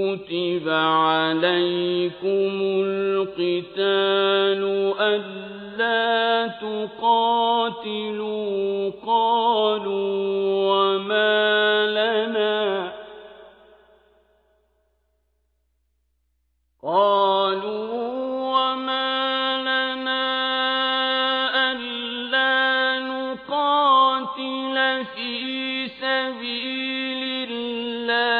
كُتِبَ عَلَيْكُمُ الْقِتَالُ أَلَّا تُقَاتِلُوا ۖ قَالُوا وَمَا لَنَا أَلَّا نُقَاتِلَ فِي سَبِيلِ اللَّهِ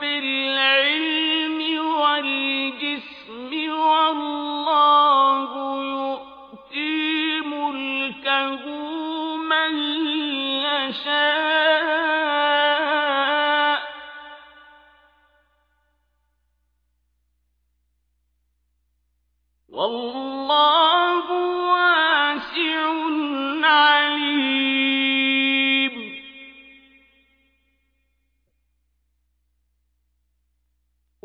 فِي الْعِلْمِ وَالْجِسْمِ ۖ وَاللَّهُ يُؤْتِي مُلْكَهُ مَن يَشَاءُ ۚ وَاللَّهُ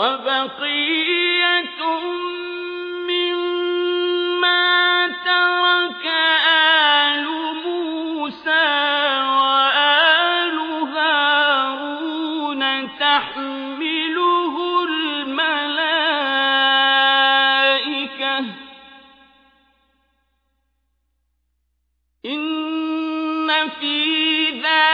وَبَقِيَّةٌ مِّمَّا تَرَكَ آلُ مُوسَىٰ وَآلُ هَارُونَ تَحْمِلُهُ الْمَلَائِكَةُ ۚ. إِنَّ فِي ذَٰلِكَ